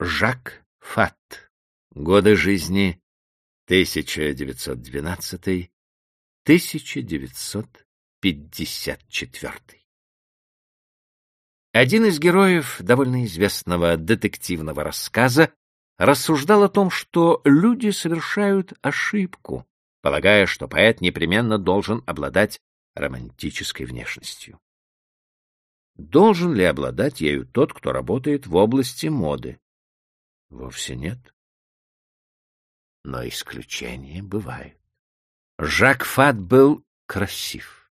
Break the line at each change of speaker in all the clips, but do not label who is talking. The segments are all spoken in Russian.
Жак Фат. Годы жизни 1912-1954. Один из героев довольно известного детективного рассказа рассуждал о том, что люди совершают ошибку, полагая, что поэт непременно должен обладать романтической внешностью. Должен ли обладать ею тот, кто работает в области моды? Вовсе нет. Но исключения бывают. Жак Фат был красив,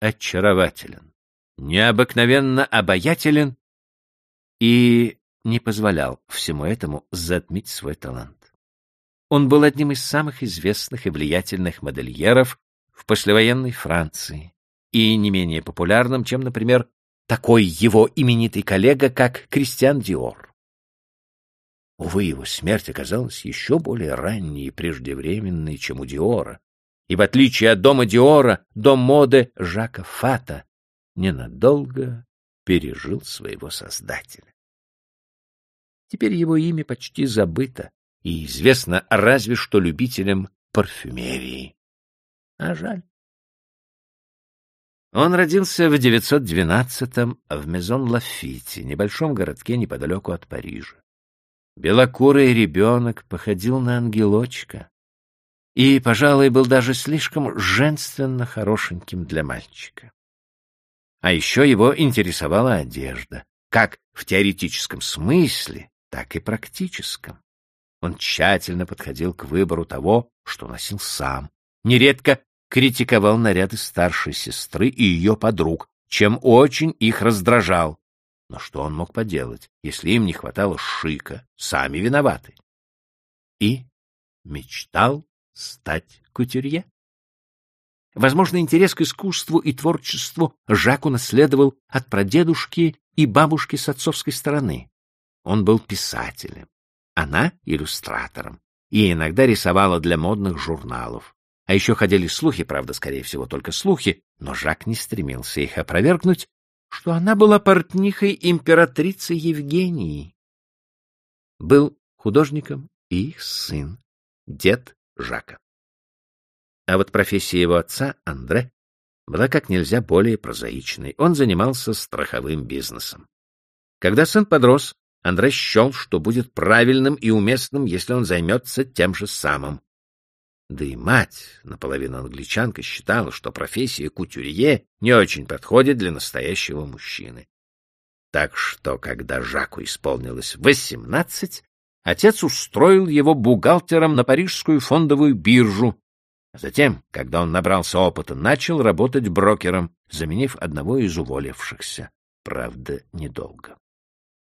очарователен, необыкновенно обаятелен и не позволял всему этому затмить свой талант. Он был одним из самых известных и влиятельных модельеров в послевоенной Франции и не менее популярным, чем, например, такой его именитый коллега, как Кристиан Диор. Увы, его смерть оказалась еще более ранней и преждевременной, чем у Диора, и в отличие от дома Диора, дом моды Жака Фата ненадолго пережил своего создателя. Теперь его имя почти забыто и известно разве что любителям парфюмерии. А жаль. Он родился в 912-м в Мезон-Лафите, небольшом городке неподалеку от Парижа. Белокурый ребенок походил на ангелочка и, пожалуй, был даже слишком женственно хорошеньким для мальчика. А еще его интересовала одежда, как в теоретическом смысле, так и практическом. Он тщательно подходил к выбору того, что носил сам. Нередко критиковал наряды старшей сестры и ее подруг, чем очень их раздражал. Но что он мог поделать, если им не хватало шика, сами виноваты? И мечтал стать кутюрье. Возможно, интерес к искусству и творчеству Жак унаследовал от прадедушки и бабушки с отцовской стороны. Он был писателем, она — иллюстратором, и иногда рисовала для модных журналов. А еще ходили слухи, правда, скорее всего, только слухи, но Жак не стремился их опровергнуть, что она была портнихой императрицы Евгении. Был художником и их сын, дед Жака. А вот профессия его отца, Андре, была как нельзя более прозаичной. Он занимался страховым бизнесом. Когда сын подрос, Андре счел, что будет правильным и уместным, если он займется тем же самым. Да и мать, наполовину англичанка, считала, что профессия кутюрье не очень подходит для настоящего мужчины. Так что, когда Жаку исполнилось восемнадцать, отец устроил его бухгалтером на парижскую фондовую биржу, затем, когда он набрался опыта, начал работать брокером, заменив одного из уволившихся. Правда, недолго.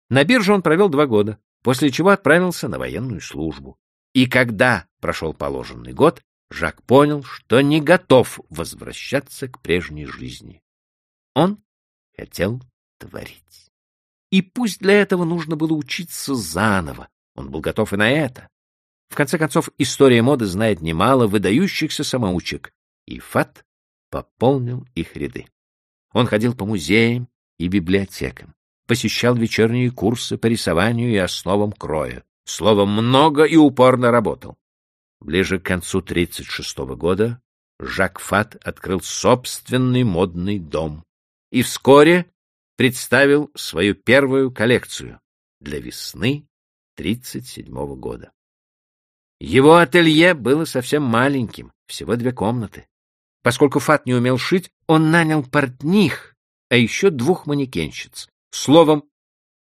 На бирже он провел два года, после чего отправился на военную службу. И когда прошел положенный год, Жак понял, что не готов возвращаться к прежней жизни. Он хотел творить. И пусть для этого нужно было учиться заново, он был готов и на это. В конце концов, история моды знает немало выдающихся самоучек, и Фат пополнил их ряды. Он ходил по музеям и библиотекам, посещал вечерние курсы по рисованию и основам кроя. Словом, много и упорно работал. Ближе к концу 36 -го года Жак Фат открыл собственный модный дом и вскоре представил свою первую коллекцию для весны 37 -го года. Его ателье было совсем маленьким, всего две комнаты. Поскольку Фат не умел шить, он нанял портних, а еще двух манекенщиц. Словом,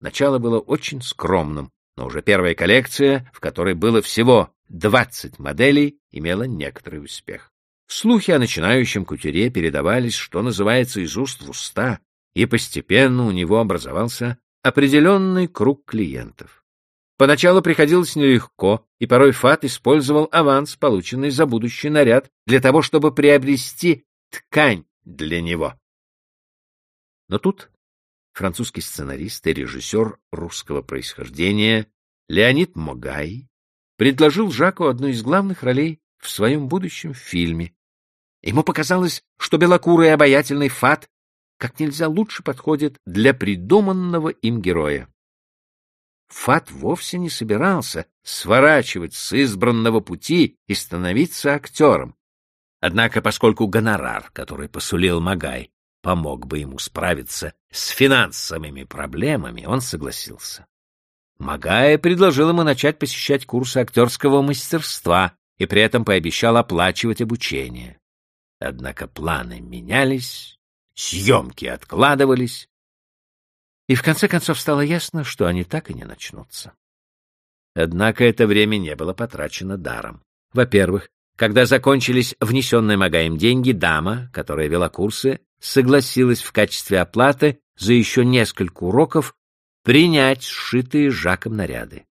начало было очень скромным, но уже первая коллекция, в которой было всего 20 моделей, имела некоторый успех. Слухи о начинающем кутюре передавались, что называется, из уст в уста, и постепенно у него образовался определенный круг клиентов. Поначалу приходилось нелегко, и порой Фат использовал аванс, полученный за будущий наряд, для того, чтобы приобрести ткань для него. Но тут французский сценарист и режиссер русского происхождения Леонид Могай предложил Жаку одну из главных ролей в своем будущем фильме. Ему показалось, что белокурый и обаятельный Фат как нельзя лучше подходит для придуманного им героя. Фат вовсе не собирался сворачивать с избранного пути и становиться актером. Однако, поскольку гонорар, который посулил Магай, помог бы ему справиться с финансовыми проблемами, он согласился. Магай предложил ему начать посещать курсы актерского мастерства и при этом пообещал оплачивать обучение. Однако планы менялись, съемки откладывались, и в конце концов стало ясно, что они так и не начнутся. Однако это время не было потрачено даром. Во-первых, когда закончились внесенные Магаем деньги, дама, которая вела курсы, согласилась в качестве оплаты за еще несколько уроков принять сшитые Жаком наряды.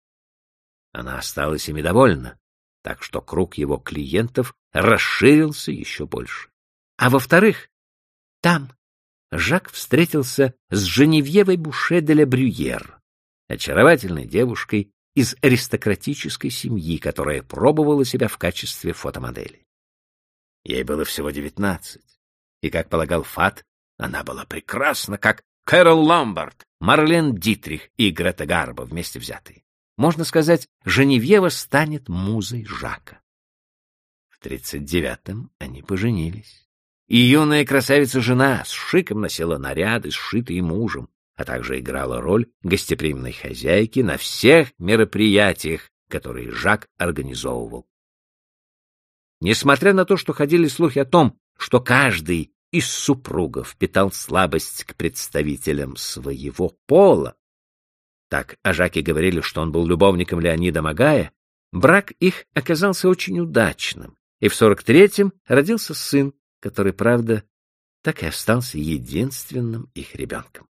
Она осталась ими довольна, так что круг его клиентов расширился еще больше. А во-вторых, там, Жак встретился с Женевьевой Буше де ля Брюер, очаровательной девушкой из аристократической семьи, которая пробовала себя в качестве фотомодели. Ей было всего девятнадцать, и, как полагал Фат, она была прекрасна, как Кэрол Ломбард, Марлен Дитрих и Грета Гарба вместе взятые. Можно сказать, Женевьева станет музой Жака. В тридцать девятом они поженились. И юная красавица-жена с шиком носила наряды, сшитые мужем, а также играла роль гостеприимной хозяйки на всех мероприятиях, которые Жак организовывал. Несмотря на то, что ходили слухи о том, что каждый из супругов питал слабость к представителям своего пола, так о Жаке говорили, что он был любовником Леонида Магая, брак их оказался очень удачным, и в 43-м родился сын, который, правда, так и остался единственным их ребенком.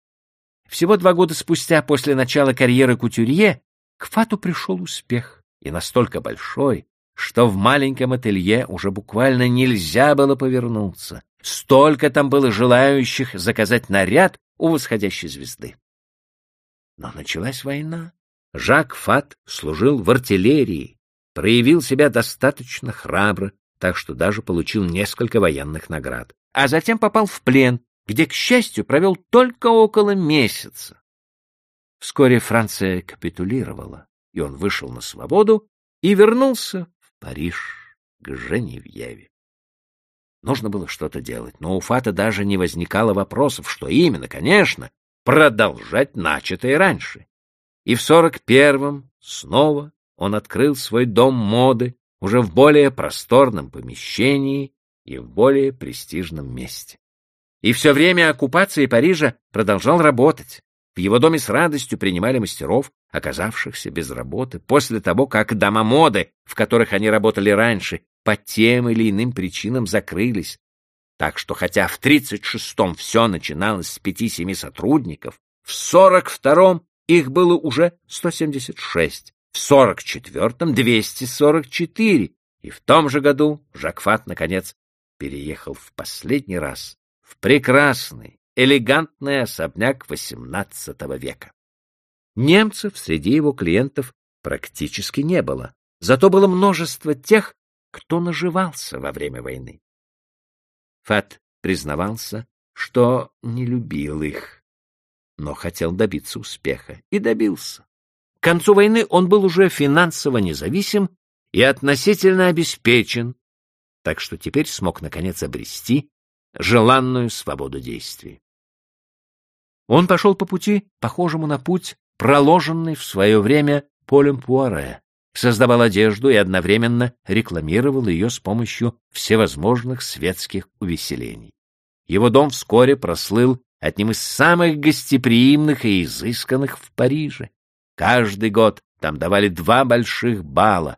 Всего два года спустя после начала карьеры кутюрье к Фату пришел успех, и настолько большой, что в маленьком ателье уже буквально нельзя было повернуться. Столько там было желающих заказать наряд у восходящей звезды. Но началась война. Жак Фат служил в артиллерии, проявил себя достаточно храбро, так что даже получил несколько военных наград. А затем попал в плен, где, к счастью, провел только около месяца. Вскоре Франция капитулировала, и он вышел на свободу и вернулся Париж к Женевьеве. Нужно было что-то делать, но у Фата даже не возникало вопросов, что именно, конечно, продолжать начатое раньше. И в сорок первом снова он открыл свой дом моды, уже в более просторном помещении и в более престижном месте. И все время оккупации Парижа продолжал работать. В его доме с радостью принимали мастеров, оказавшихся без работы, после того, как дома моды, в которых они работали раньше, по тем или иным причинам закрылись. Так что хотя в 36-м все начиналось с пяти-семи сотрудников, в 42-м их было уже 176, в 44-м 244, и в том же году Жакфат, наконец, переехал в последний раз в прекрасный, элегантный особняк XVIII века. Немцев среди его клиентов практически не было, зато было множество тех, кто наживался во время войны. Фат признавался, что не любил их, но хотел добиться успеха, и добился. К концу войны он был уже финансово независим и относительно обеспечен, так что теперь смог наконец обрести желанную свободу действий. Он пошел по пути, похожему на путь, проложенный в свое время Полем Пуаре, создавал одежду и одновременно рекламировал ее с помощью всевозможных светских увеселений. Его дом вскоре прослыл одним из самых гостеприимных и изысканных в Париже. Каждый год там давали два больших бала,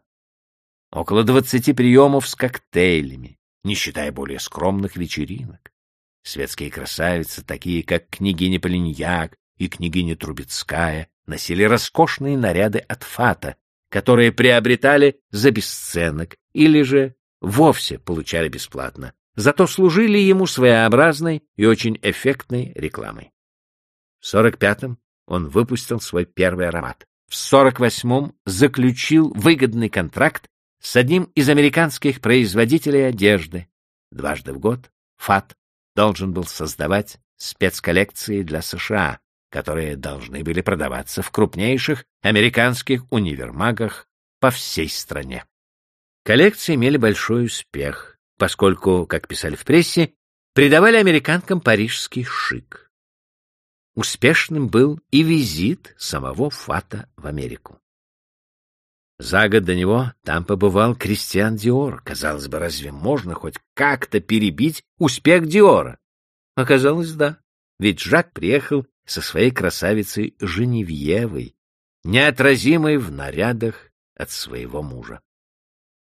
около двадцати приемов с коктейлями, не считая более скромных вечеринок. Светские красавицы, такие как княгиня Полиньяк и княгиня Трубецкая, носили роскошные наряды от фата, которые приобретали за бесценок или же вовсе получали бесплатно, зато служили ему своеобразной и очень эффектной рекламой. В 45-м он выпустил свой первый аромат. В 48-м заключил выгодный контракт с одним из американских производителей одежды. Дважды в год ФАТ должен был создавать спецколлекции для США, которые должны были продаваться в крупнейших американских универмагах по всей стране. Коллекции имели большой успех, поскольку, как писали в прессе, придавали американкам парижский шик. Успешным был и визит самого Фата в Америку. За год до него там побывал Кристиан Диор. Казалось бы, разве можно хоть как-то перебить успех Диора? Оказалось, да. Ведь Жак приехал со своей красавицей Женевьевой, неотразимой в нарядах от своего мужа.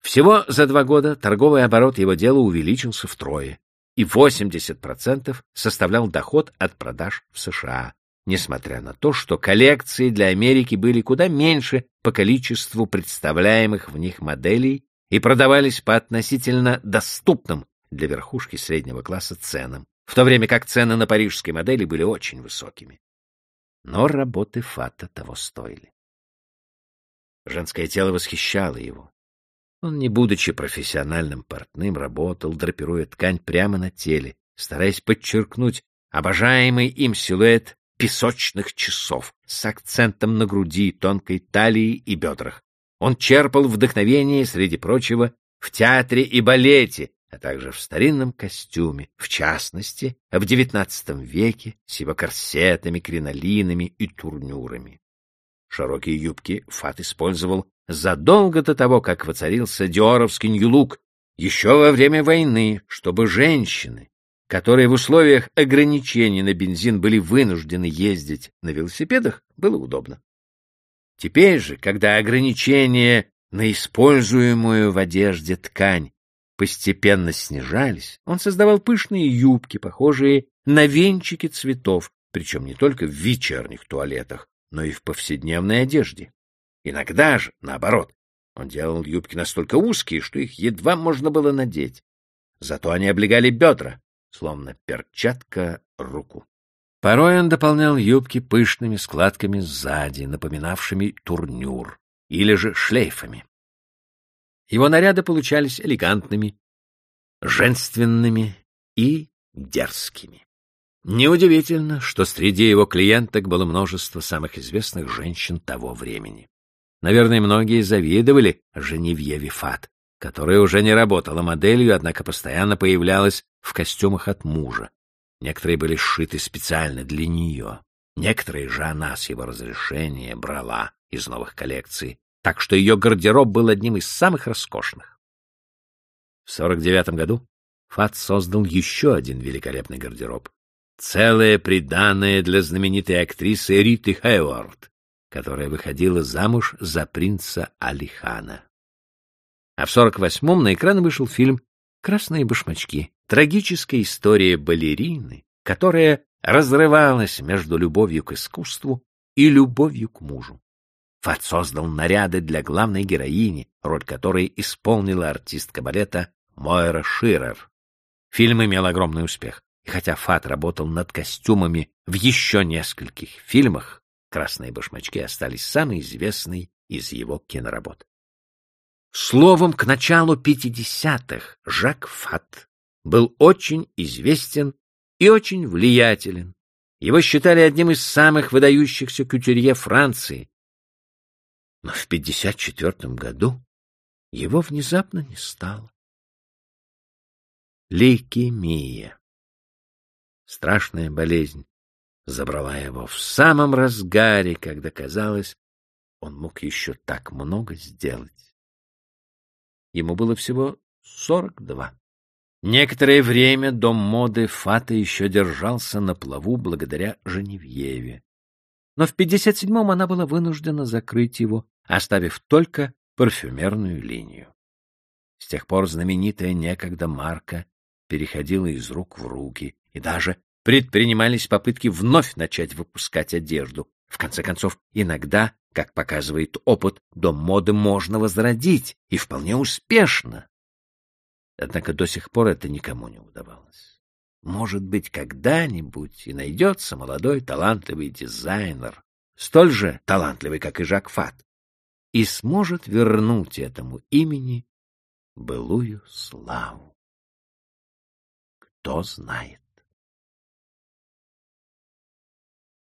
Всего за два года торговый оборот его дела увеличился втрое, и 80% составлял доход от продаж в США, несмотря на то, что коллекции для Америки были куда меньше по количеству представляемых в них моделей и продавались по относительно доступным для верхушки среднего класса ценам, в то время как цены на парижские модели были очень высокими. Но работы Фата того стоили. Женское тело восхищало его. Он, не будучи профессиональным портным, работал, драпируя ткань прямо на теле, стараясь подчеркнуть обожаемый им силуэт песочных часов с акцентом на груди, тонкой талии и бедрах. Он черпал вдохновение, среди прочего, в театре и балете, а также в старинном костюме, в частности, в XIX веке с его корсетами, кринолинами и турнюрами. Широкие юбки Фат использовал задолго до того, как воцарился диоровский нью-лук, еще во время войны, чтобы женщины, которые в условиях ограничений на бензин были вынуждены ездить на велосипедах, было удобно. Теперь же, когда ограничения на используемую в одежде ткань постепенно снижались, он создавал пышные юбки, похожие на венчики цветов, причем не только в вечерних туалетах, но и в повседневной одежде. Иногда же, наоборот, он делал юбки настолько узкие, что их едва можно было надеть. Зато они облегали бедра, словно перчатка руку. Порой он дополнял юбки пышными складками сзади, напоминавшими турнюр, или же шлейфами. Его наряды получались элегантными, женственными и дерзкими. Неудивительно, что среди его клиенток было множество самых известных женщин того времени. Наверное, многие завидовали Женевьеве Фат, которая уже не работала моделью, однако постоянно появлялась в костюмах от мужа. Некоторые были сшиты специально для нее. Некоторые же она с его разрешения брала из новых коллекций, так что ее гардероб был одним из самых роскошных. В 49 году Фат создал еще один великолепный гардероб целое приданое для знаменитой актрисы Риты Хейвард, которая выходила замуж за принца Алихана. А в 48-м на экраны вышел фильм «Красные башмачки», трагическая история балерины, которая разрывалась между любовью к искусству и любовью к мужу. Фат создал наряды для главной героини, роль которой исполнила артистка балета Мойра Ширер. Фильм имел огромный успех. И хотя Фат работал над костюмами в еще нескольких фильмах, «Красные башмачки» остались самой известной из его киноработ. Словом, к началу 50-х Жак Фат был очень известен и очень влиятелен. Его считали одним из самых выдающихся кутюрье Франции. Но в 54 году его внезапно не стало. Лейкемия страшная болезнь забрала его в самом разгаре, когда казалось, он мог еще так много сделать. Ему было всего сорок два. Некоторое время дом моды Фата еще держался на плаву благодаря Женевьеве. Но в 57-м она была вынуждена закрыть его, оставив только парфюмерную линию. С тех пор знаменитая некогда марка переходила из рук в руки, и даже предпринимались попытки вновь начать выпускать одежду. В конце концов, иногда, как показывает опыт, дом моды можно возродить, и вполне успешно. Однако до сих пор это никому не удавалось. Может быть, когда-нибудь и найдется молодой талантливый дизайнер, столь же талантливый, как и Жак Фат, и сможет вернуть этому имени былую славу. Кто знает.